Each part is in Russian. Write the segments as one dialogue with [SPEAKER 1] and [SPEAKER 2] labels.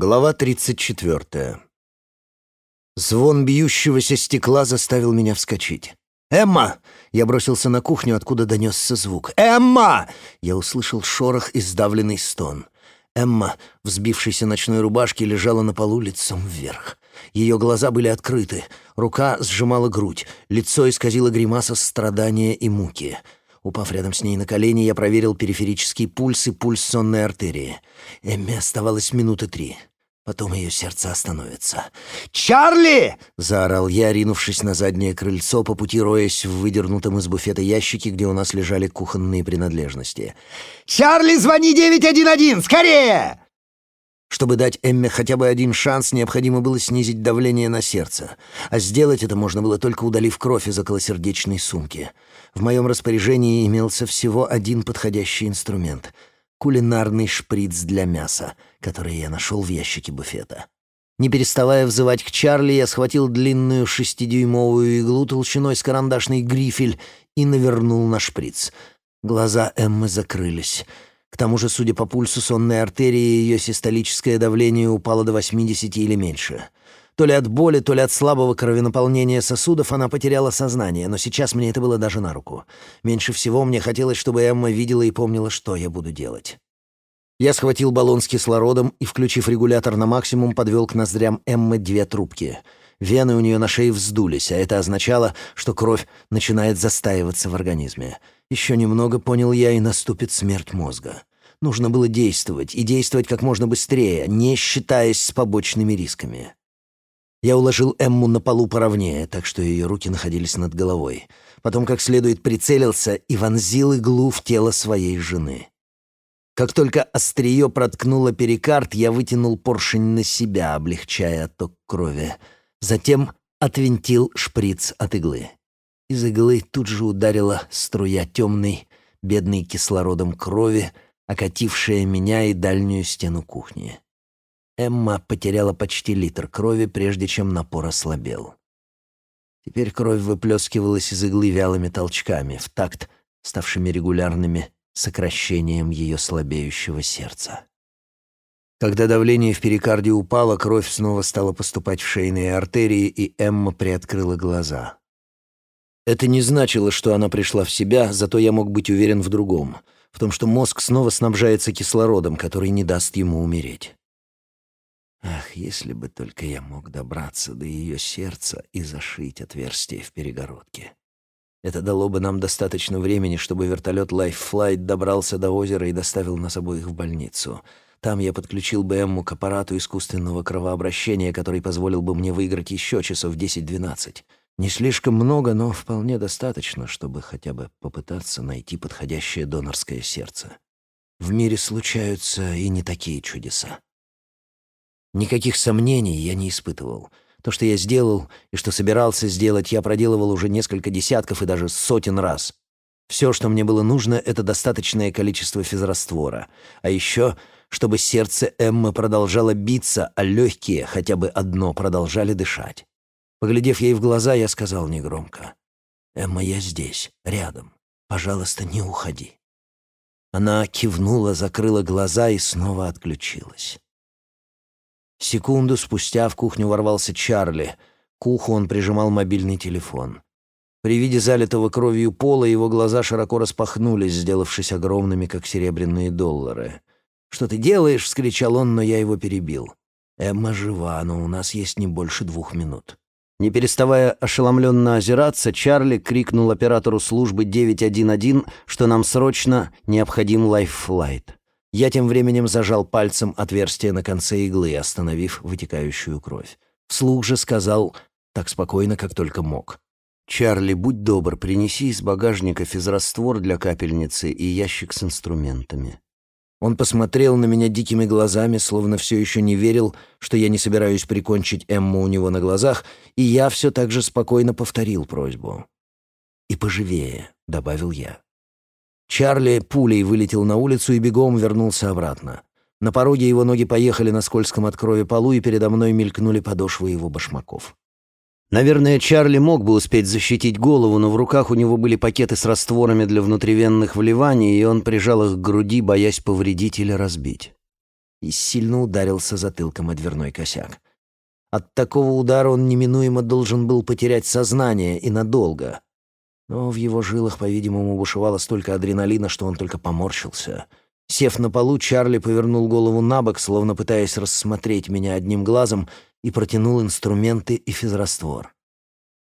[SPEAKER 1] Глава 34. Звон бьющегося стекла заставил меня вскочить. «Эмма!» Я бросился на кухню, откуда донесся звук. «Эмма!» Я услышал шорох и сдавленный стон. Эмма, взбившейся ночной рубашке, лежала на полу лицом вверх. Ее глаза были открыты, рука сжимала грудь, лицо исказило гримаса страдания и муки. Упав рядом с ней на колени, я проверил периферический пульс и пульс сонной артерии. Эмме оставалось минуты три. Потом ее сердце остановится. «Чарли!» — заорал я, ринувшись на заднее крыльцо, по пути роясь в выдернутом из буфета ящике, где у нас лежали кухонные принадлежности. «Чарли, звони 911! Скорее!» Чтобы дать Эмме хотя бы один шанс, необходимо было снизить давление на сердце. А сделать это можно было только удалив кровь из околосердечной сумки. В моем распоряжении имелся всего один подходящий инструмент — кулинарный шприц для мяса, который я нашел в ящике буфета. Не переставая взывать к Чарли, я схватил длинную шестидюймовую иглу толщиной с карандашный грифель и навернул на шприц. Глаза Эммы закрылись. К тому же, судя по пульсу сонной артерии, ее систолическое давление упало до 80 или меньше. То ли от боли, то ли от слабого кровенаполнения сосудов она потеряла сознание, но сейчас мне это было даже на руку. Меньше всего мне хотелось, чтобы Эмма видела и помнила, что я буду делать. Я схватил баллон с кислородом и, включив регулятор на максимум, подвел к ноздрям Эммы две трубки. Вены у нее на шее вздулись, а это означало, что кровь начинает застаиваться в организме. Еще немного, понял я, и наступит смерть мозга. Нужно было действовать, и действовать как можно быстрее, не считаясь с побочными рисками. Я уложил Эмму на полу поровнее, так что ее руки находились над головой. Потом как следует прицелился и вонзил иглу в тело своей жены. Как только острие проткнуло перикард, я вытянул поршень на себя, облегчая отток крови. Затем отвинтил шприц от иглы. Из иглы тут же ударила струя темной, бедной кислородом крови, окатившая меня и дальнюю стену кухни. Эмма потеряла почти литр крови, прежде чем напор ослабел. Теперь кровь выплескивалась из иглы вялыми толчками, в такт ставшими регулярными сокращением ее слабеющего сердца. Когда давление в перикарде упало, кровь снова стала поступать в шейные артерии, и Эмма приоткрыла глаза. Это не значило, что она пришла в себя, зато я мог быть уверен в другом, в том, что мозг снова снабжается кислородом, который не даст ему умереть. Ах, если бы только я мог добраться до ее сердца и зашить отверстие в перегородке. Это дало бы нам достаточно времени, чтобы вертолет Life Flight добрался до озера и доставил нас обоих в больницу. Там я подключил бы Эмму к аппарату искусственного кровообращения, который позволил бы мне выиграть еще часов 10-12. Не слишком много, но вполне достаточно, чтобы хотя бы попытаться найти подходящее донорское сердце. В мире случаются и не такие чудеса. Никаких сомнений я не испытывал. То, что я сделал и что собирался сделать, я проделывал уже несколько десятков и даже сотен раз. Все, что мне было нужно, это достаточное количество физраствора. А еще, чтобы сердце Эммы продолжало биться, а легкие, хотя бы одно, продолжали дышать. Поглядев ей в глаза, я сказал негромко. «Эмма, я здесь, рядом. Пожалуйста, не уходи». Она кивнула, закрыла глаза и снова отключилась. Секунду спустя в кухню ворвался Чарли. К уху он прижимал мобильный телефон. При виде залитого кровью пола его глаза широко распахнулись, сделавшись огромными, как серебряные доллары. «Что ты делаешь?» — вскричал он, но я его перебил. «Эмма жива, но у нас есть не больше двух минут». Не переставая ошеломленно озираться, Чарли крикнул оператору службы 911, что нам срочно необходим лайффлайт. Я тем временем зажал пальцем отверстие на конце иглы, остановив вытекающую кровь. Вслух же сказал так спокойно, как только мог. «Чарли, будь добр, принеси из багажника физраствор для капельницы и ящик с инструментами». Он посмотрел на меня дикими глазами, словно все еще не верил, что я не собираюсь прикончить Эмму у него на глазах, и я все так же спокойно повторил просьбу. «И поживее», — добавил я. Чарли пулей вылетел на улицу и бегом вернулся обратно. На пороге его ноги поехали на скользком от крови полу, и передо мной мелькнули подошвы его башмаков. Наверное, Чарли мог бы успеть защитить голову, но в руках у него были пакеты с растворами для внутривенных вливаний, и он прижал их к груди, боясь повредить или разбить. и сильно ударился затылком о дверной косяк. От такого удара он неминуемо должен был потерять сознание и надолго. Но в его жилах, по-видимому, бушевало столько адреналина, что он только поморщился. Сев на полу, Чарли повернул голову на бок, словно пытаясь рассмотреть меня одним глазом, и протянул инструменты и физраствор.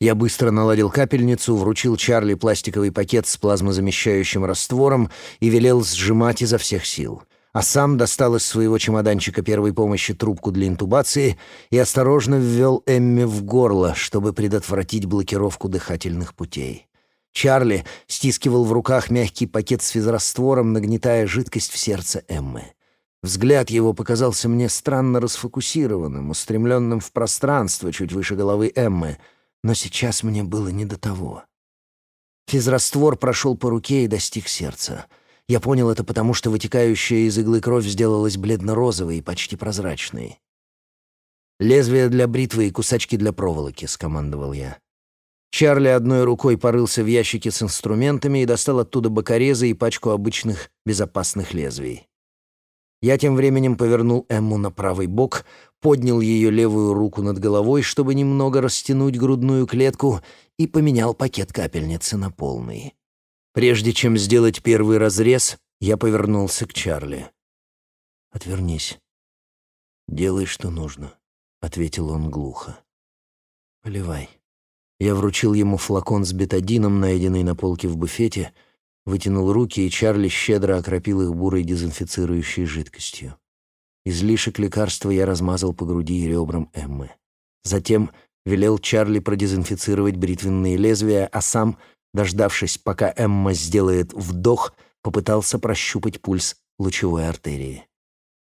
[SPEAKER 1] Я быстро наладил капельницу, вручил Чарли пластиковый пакет с плазмозамещающим раствором и велел сжимать изо всех сил — а сам достал из своего чемоданчика первой помощи трубку для интубации и осторожно ввел Эмми в горло, чтобы предотвратить блокировку дыхательных путей. Чарли стискивал в руках мягкий пакет с физраствором, нагнетая жидкость в сердце Эммы. Взгляд его показался мне странно расфокусированным, устремленным в пространство чуть выше головы Эммы, но сейчас мне было не до того. Физраствор прошел по руке и достиг сердца — я понял это потому, что вытекающая из иглы кровь сделалась бледно-розовой и почти прозрачной. «Лезвие для бритвы и кусачки для проволоки», — скомандовал я. Чарли одной рукой порылся в ящике с инструментами и достал оттуда бокорезы и пачку обычных безопасных лезвий. Я тем временем повернул Эмму на правый бок, поднял ее левую руку над головой, чтобы немного растянуть грудную клетку, и поменял пакет капельницы на полный. Прежде чем сделать первый разрез, я повернулся к Чарли. «Отвернись. Делай, что нужно», — ответил он глухо. «Поливай». Я вручил ему флакон с бетадином, найденный на полке в буфете, вытянул руки, и Чарли щедро окропил их бурой дезинфицирующей жидкостью. Излишек лекарства я размазал по груди и ребрам Эммы. Затем велел Чарли продезинфицировать бритвенные лезвия, а сам Дождавшись, пока Эмма сделает вдох, попытался прощупать пульс лучевой артерии.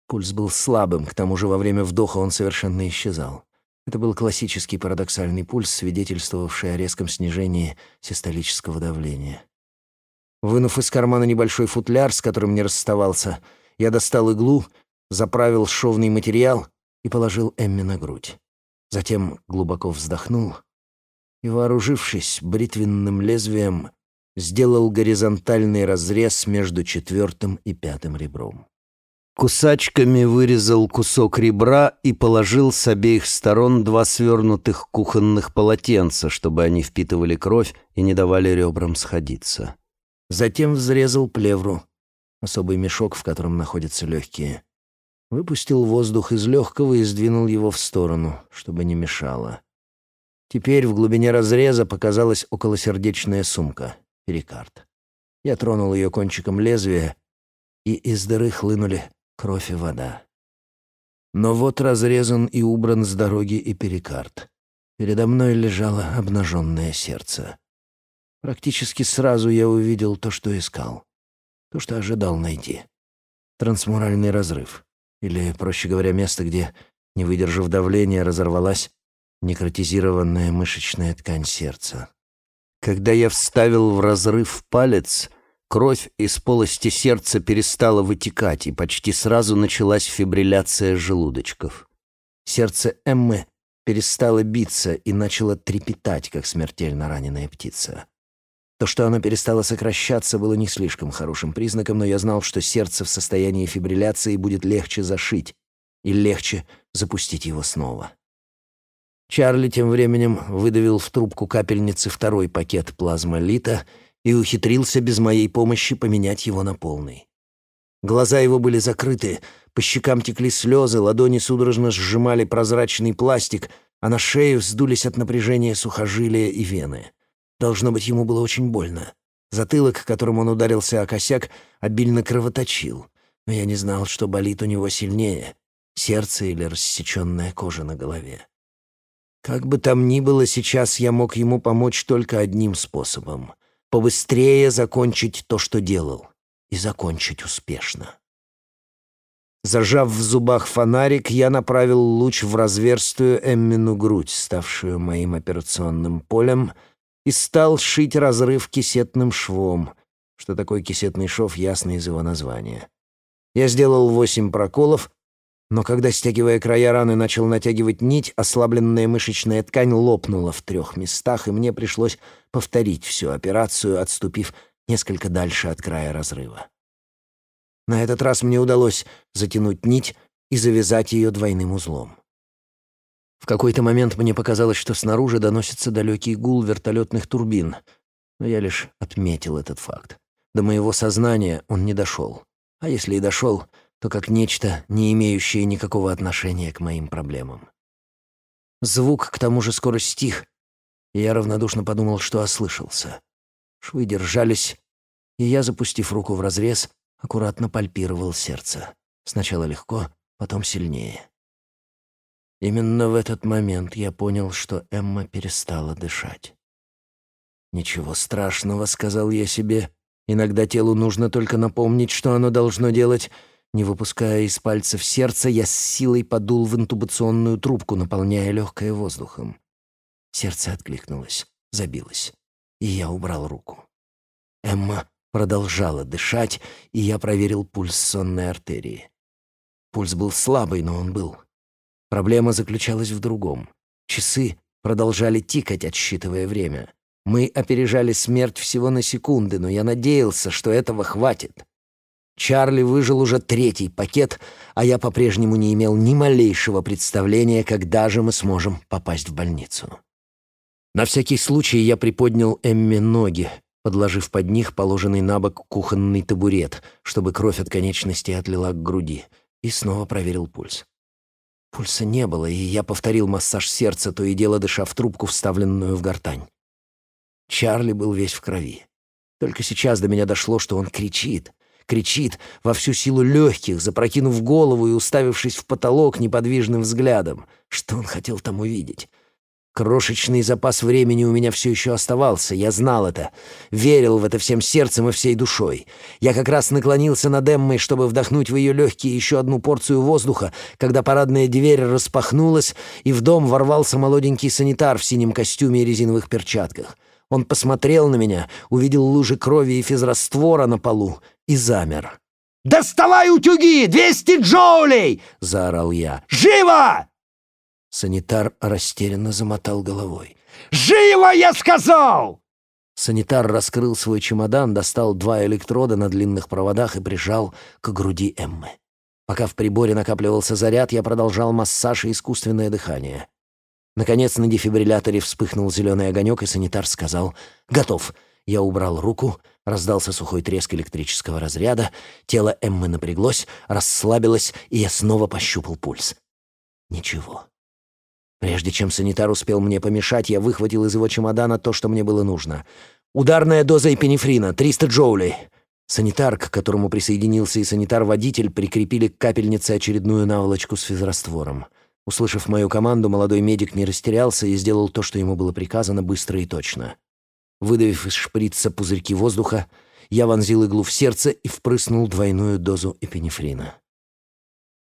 [SPEAKER 1] Пульс был слабым, к тому же во время вдоха он совершенно исчезал. Это был классический парадоксальный пульс, свидетельствовавший о резком снижении систолического давления. Вынув из кармана небольшой футляр, с которым не расставался, я достал иглу, заправил шовный материал и положил Эмме на грудь. Затем глубоко вздохнул и, вооружившись бритвенным лезвием, сделал горизонтальный разрез между четвертым и пятым ребром. Кусачками вырезал кусок ребра и положил с обеих сторон два свернутых кухонных полотенца, чтобы они впитывали кровь и не давали ребрам сходиться. Затем взрезал плевру, особый мешок, в котором находятся легкие. Выпустил воздух из легкого и сдвинул его в сторону, чтобы не мешало. Теперь в глубине разреза показалась околосердечная сумка, перикард. Я тронул ее кончиком лезвия, и из дыры хлынули кровь и вода. Но вот разрезан и убран с дороги и перикард. Передо мной лежало обнаженное сердце. Практически сразу я увидел то, что искал. То, что ожидал найти. Трансмуральный разрыв. Или, проще говоря, место, где, не выдержав давления, разорвалась некротизированная мышечная ткань сердца. Когда я вставил в разрыв палец, кровь из полости сердца перестала вытекать, и почти сразу началась фибрилляция желудочков. Сердце Эммы перестало биться и начало трепетать, как смертельно раненая птица. То, что оно перестало сокращаться, было не слишком хорошим признаком, но я знал, что сердце в состоянии фибрилляции будет легче зашить и легче запустить его снова. Чарли тем временем выдавил в трубку капельницы второй пакет плазмолита и ухитрился без моей помощи поменять его на полный. Глаза его были закрыты, по щекам текли слезы, ладони судорожно сжимали прозрачный пластик, а на шее вздулись от напряжения сухожилия и вены. Должно быть, ему было очень больно. Затылок, которым он ударился о косяк, обильно кровоточил. Но я не знал, что болит у него сильнее — сердце или рассеченная кожа на голове. Как бы там ни было, сейчас я мог ему помочь только одним способом — побыстрее закончить то, что делал, и закончить успешно. Зажав в зубах фонарик, я направил луч в разверстую Эммину грудь, ставшую моим операционным полем, и стал шить разрыв кисетным швом. Что такое кисетный шов, ясно из его названия. Я сделал восемь проколов, но когда, стягивая края раны, начал натягивать нить, ослабленная мышечная ткань лопнула в трех местах, и мне пришлось повторить всю операцию, отступив несколько дальше от края разрыва. На этот раз мне удалось затянуть нить, и завязать ее двойным узлом. В какой-то момент мне показалось, что снаружи доносится далекий гул вертолетных турбин, но я лишь отметил этот факт. До моего сознания он не дошел. А если и дошел, то как нечто, не имеющее никакого отношения к моим проблемам. Звук, к тому же, скоро стих, и я равнодушно подумал, что ослышался. Швы держались, и я, запустив руку в разрез, аккуратно пальпировал сердце. Сначала легко, потом сильнее. Именно в этот момент я понял, что Эмма перестала дышать. «Ничего страшного», — сказал я себе. «Иногда телу нужно только напомнить, что оно должно делать». Не выпуская из пальцев сердца, я с силой подул в интубационную трубку, наполняя легкое воздухом. Сердце откликнулось, забилось, и я убрал руку. Эмма продолжала дышать, и я проверил пульс сонной артерии. Пульс был слабый, но он был. Проблема заключалась в другом. Часы продолжали тикать, отсчитывая время. Мы опережали смерть всего на секунды, но я надеялся, что этого хватит. Чарли выжил уже третий пакет, а я по-прежнему не имел ни малейшего представления, когда же мы сможем попасть в больницу. На всякий случай я приподнял Эмме ноги, подложив под них положенный на бок кухонный табурет, чтобы кровь от конечности отлила к груди, и снова проверил пульс. Пульса не было, и я повторил массаж сердца, то и дело дыша в трубку, вставленную в гортань. Чарли был весь в крови. Только сейчас до меня дошло, что он кричит. Кричит во всю силу легких, запрокинув голову и уставившись в потолок неподвижным взглядом. Что он хотел там увидеть? Крошечный запас времени у меня все еще оставался, я знал это, верил в это всем сердцем и всей душой. Я как раз наклонился над Эммой, чтобы вдохнуть в ее легкие еще одну порцию воздуха, когда парадная дверь распахнулась, и в дом ворвался молоденький санитар в синем костюме и резиновых перчатках. Он посмотрел на меня, увидел лужи крови и физраствора на полу и замер. «Доставай утюги! Двести джоулей!» — заорал я. «Живо!» Санитар растерянно замотал головой. «Живо, я сказал!» Санитар раскрыл свой чемодан, достал два электрода на длинных проводах и прижал к груди Эммы. Пока в приборе накапливался заряд, я продолжал массаж и искусственное дыхание. Наконец на дефибрилляторе вспыхнул зеленый огонек, и санитар сказал «Готов». Я убрал руку, раздался сухой треск электрического разряда, тело Эммы напряглось, расслабилось, и я снова пощупал пульс. Ничего. Прежде чем санитар успел мне помешать, я выхватил из его чемодана то, что мне было нужно. Ударная доза эпинефрина, 300 джоулей. Санитар, к которому присоединился и санитар-водитель, прикрепили к капельнице очередную наволочку с физраствором. Услышав мою команду, молодой медик не растерялся и сделал то, что ему было приказано, быстро и точно. Выдавив из шприца пузырьки воздуха, я вонзил иглу в сердце и впрыснул двойную дозу эпинефрина.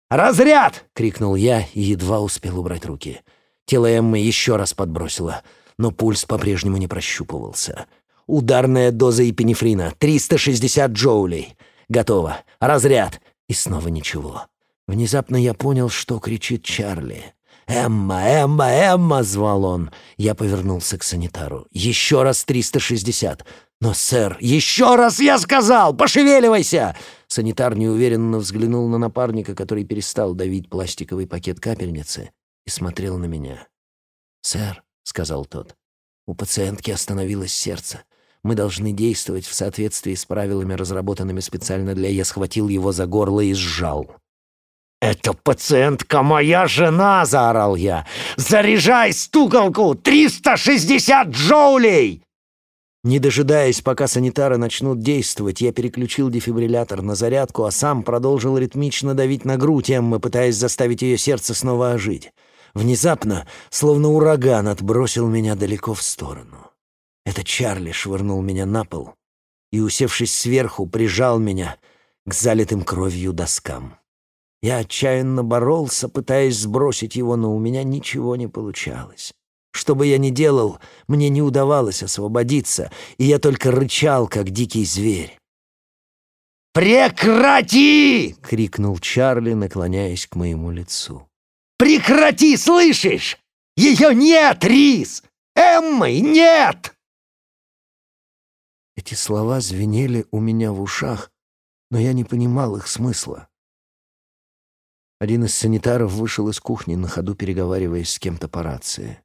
[SPEAKER 1] «Разряд!» — крикнул я и едва успел убрать руки. Тело Эммы еще раз подбросило, но пульс по-прежнему не прощупывался. Ударная доза эпинефрина — 360 джоулей. Готово. Разряд. И снова ничего. Внезапно я понял, что кричит Чарли. «Эмма, Эмма, Эмма!» — звал он. Я повернулся к санитару. «Еще раз 360!» «Но, сэр, еще раз я сказал! Пошевеливайся!» Санитар неуверенно взглянул на напарника, который перестал давить пластиковый пакет капельницы, и смотрел на меня. «Сэр», — сказал тот, — «у пациентки остановилось сердце. Мы должны действовать в соответствии с правилами, разработанными специально для...» Я схватил его за горло и сжал. «Это пациентка моя жена!» — заорал я. «Заряжай стуколку! 360 джоулей!» Не дожидаясь, пока санитары начнут действовать, я переключил дефибриллятор на зарядку, а сам продолжил ритмично давить на грудь Эммы, пытаясь заставить ее сердце снова ожить. Внезапно, словно ураган, отбросил меня далеко в сторону. Это Чарли швырнул меня на пол и, усевшись сверху, прижал меня к залитым кровью доскам. Я отчаянно боролся, пытаясь сбросить его, но у меня ничего не получалось. Что бы я ни делал, мне не удавалось освободиться, и я только рычал, как дикий зверь. «Прекрати!» — крикнул Чарли, наклоняясь к моему лицу. «Прекрати, слышишь? Ее нет, Рис! Эммы нет!» Эти слова звенели у меня в ушах, но я не понимал их смысла. Один из санитаров вышел из кухни, на ходу переговариваясь с кем-то по рации.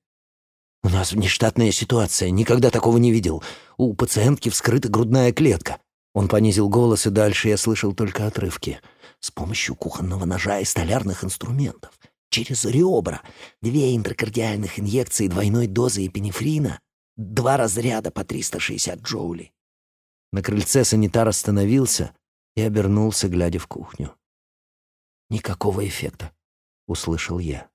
[SPEAKER 1] «У нас внештатная ситуация, никогда такого не видел. У пациентки вскрыта грудная клетка». Он понизил голос, и дальше я слышал только отрывки. «С помощью кухонного ножа и столярных инструментов. Через ребра. Две интракардиальных инъекции двойной дозы эпинефрина. Два разряда по 360 джоулей». На крыльце санитар остановился и обернулся, глядя в кухню. «Никакого эффекта», — услышал я.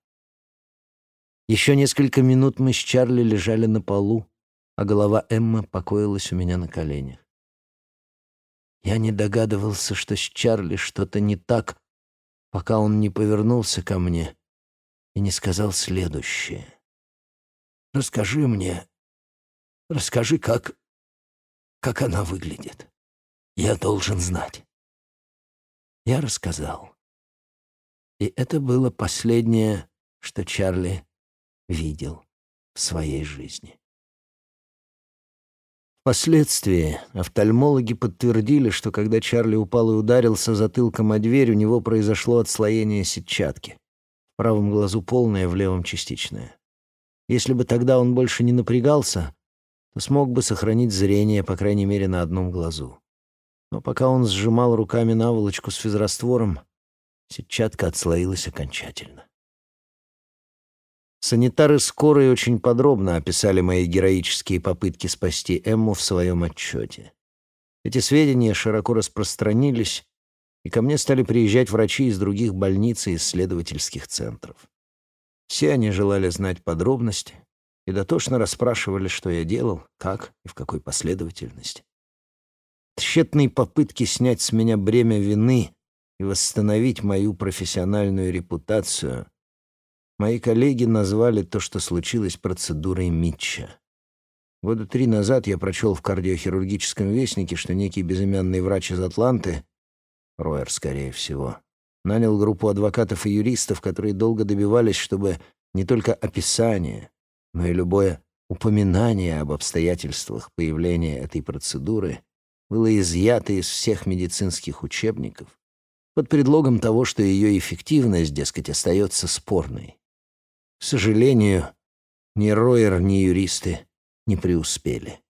[SPEAKER 1] Еще несколько минут мы с Чарли лежали на полу, а голова Эммы покоилась у меня на коленях. Я не догадывался, что с Чарли что-то не так, пока он не повернулся ко мне и не сказал следующее. «Расскажи мне, расскажи, как, как она выглядит. Я должен знать». Я рассказал. И это было последнее, что Чарли видел в своей жизни. Впоследствии офтальмологи подтвердили, что когда Чарли упал и ударился затылком о дверь, у него произошло отслоение сетчатки. В правом глазу полное, в левом частичное. Если бы тогда он больше не напрягался, то смог бы сохранить зрение, по крайней мере, на одном глазу. Но пока он сжимал руками наволочку с физраствором, сетчатка отслоилась окончательно. Санитары скорой очень подробно описали мои героические попытки спасти Эмму в своем отчете. Эти сведения широко распространились, и ко мне стали приезжать врачи из других больниц и исследовательских центров. Все они желали знать подробности и дотошно расспрашивали, что я делал, как и в какой последовательности. Тщетные попытки снять с меня бремя вины и восстановить мою профессиональную репутацию Мои коллеги назвали то, что случилось, процедурой Митча. Года три назад я прочел в кардиохирургическом вестнике, что некий безымянный врач из Атланты, Роер, скорее всего, нанял группу адвокатов и юристов, которые долго добивались, чтобы не только описание, но и любое упоминание об обстоятельствах появления этой процедуры было изъято из всех медицинских учебников под предлогом того, что ее эффективность, дескать, остается спорной. К сожалению, ни Ройер, ни юристы не преуспели.